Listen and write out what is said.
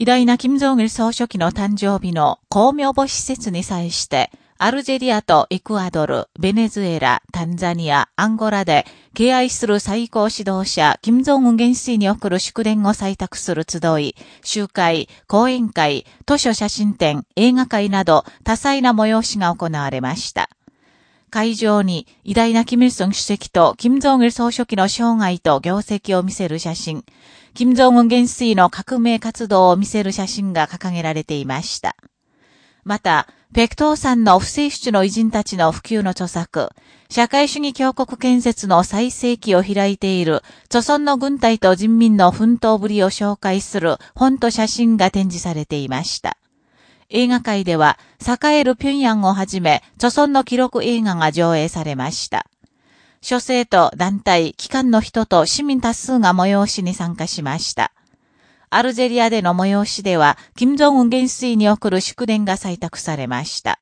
偉大な金正義総書記の誕生日の公明母施設に際して、アルジェリアとエクアドル、ベネズエラ、タンザニア、アンゴラで敬愛する最高指導者、金正恩元帥に送る祝電を採択する集い、集会、講演会、図書写真展、映画会など多彩な催しが行われました。会場に偉大なキム・イルソン主席と金正恩総書記の生涯と業績を見せる写真、金正恩元帥の革命活動を見せる写真が掲げられていました。また、ペクトーさんの不正出の偉人たちの普及の著作、社会主義強国建設の最盛期を開いている、著村の軍隊と人民の奮闘ぶりを紹介する本と写真が展示されていました。映画界では、栄える平壌をはじめ、著村の記録映画が上映されました。諸生と団体、機関の人と市民多数が催しに参加しました。アルジェリアでの催しでは、金正恩元帥に送る祝電が採択されました。